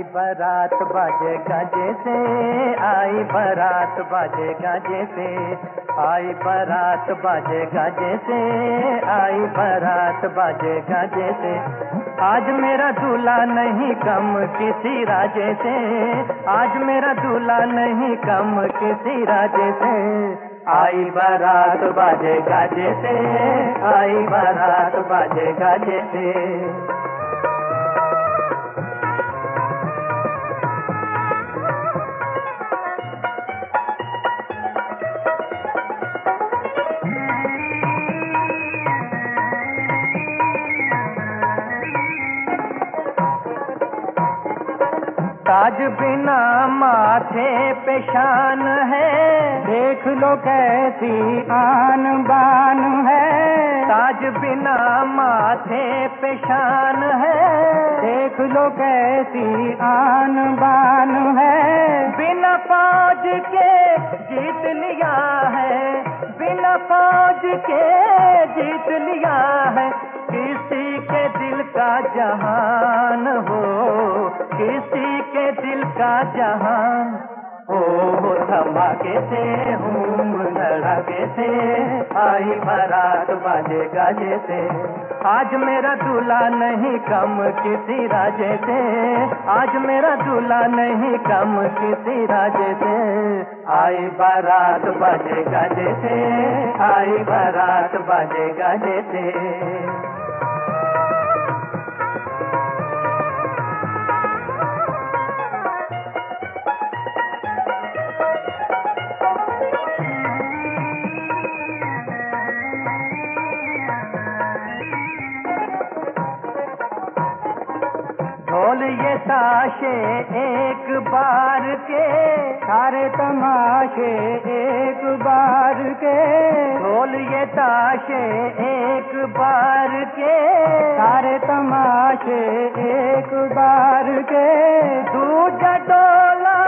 आई बारात बाजे गाजे से, आई बारात बाजे गाजे से, आई बारात बाजे गाजे से, आई बारात बाजे गाजे से। आज मेरा दूल्हा नहीं कम किसी राजे से, आज मेरा दूल्हा नहीं कम किसी राजे से। आई बारात बाजे गाजे से, आई बारात बाजे गाजे से। ताज बिना माथे पे शान है। देख लो कैसी आन बान है। ताज बिना माथे पे शान है। देख लो कैसी आन बान है। बिना फौज के जीत लिया है। बिना फौज के जीत लिया है। किसी के दिल का जहान किसी के दिल का जहान। ओ हो धमाके से हूम धड़ाके से, आई बारात बाजे गाजे से। आज मेरा दूल्हा नहीं कम किसी राजे से। आज मेरा दूल्हा नहीं कम किसी राजे से। आई बारात बाजे गाजे से, आई बारात बाजे गाजे से। ढोल ये ताशे एक बार के, सारे तमाशे एक बार के। ढोल ये ताशे एक बार के, सारे तमाशे एक बार के। दूजा डोला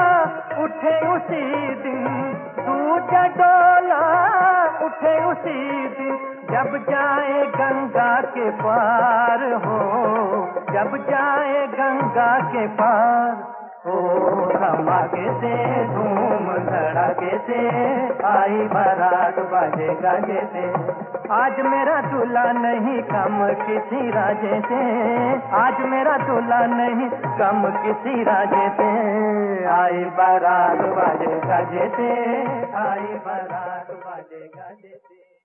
उठे उसी दिन, दूजा डोला उठे जब जाए गंगा के पार हो, जब जाए गंगा के पार हो, धमाके से, धूम धड़ाके से, आई बारात बाजे गाजे से आज मेरा दूल्हा नहीं, कम किसी राजे से। आज मेरा दूल्हा नहीं, कम किसी राजे से। आई बारात बाजे गाजे से आई बारात बाजे गाजे से।